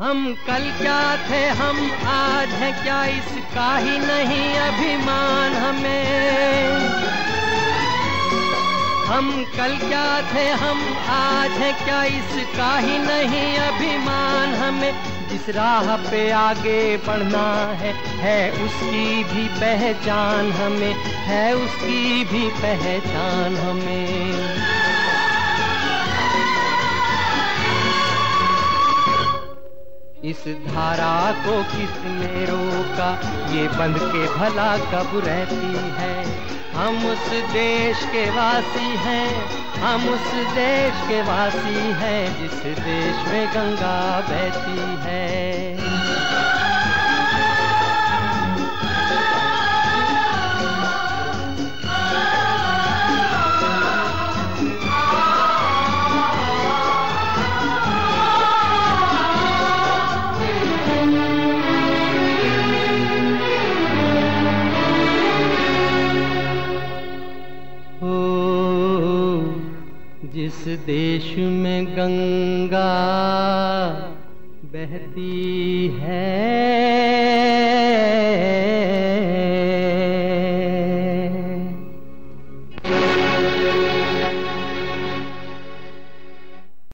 हम कल क्या थे, हम आज हैं क्या इसका ही नहीं अभिमान हमें? हम कल क्या थे, हम आज हैं क्या इसका ही नहीं अभिमान हमें? जिस राह पे आगे बढ़ना है है उसकी भी पहचान हमें, है उसकी भी पहचान हमें। इस धारा को किसने रोका? ये बंद के भला कब रहती है? हम उस देश के वासी हैं, हम उस देश के वासी हैं, जिस देश में गंगा बहती है। जिस देश में गंगा बहती है।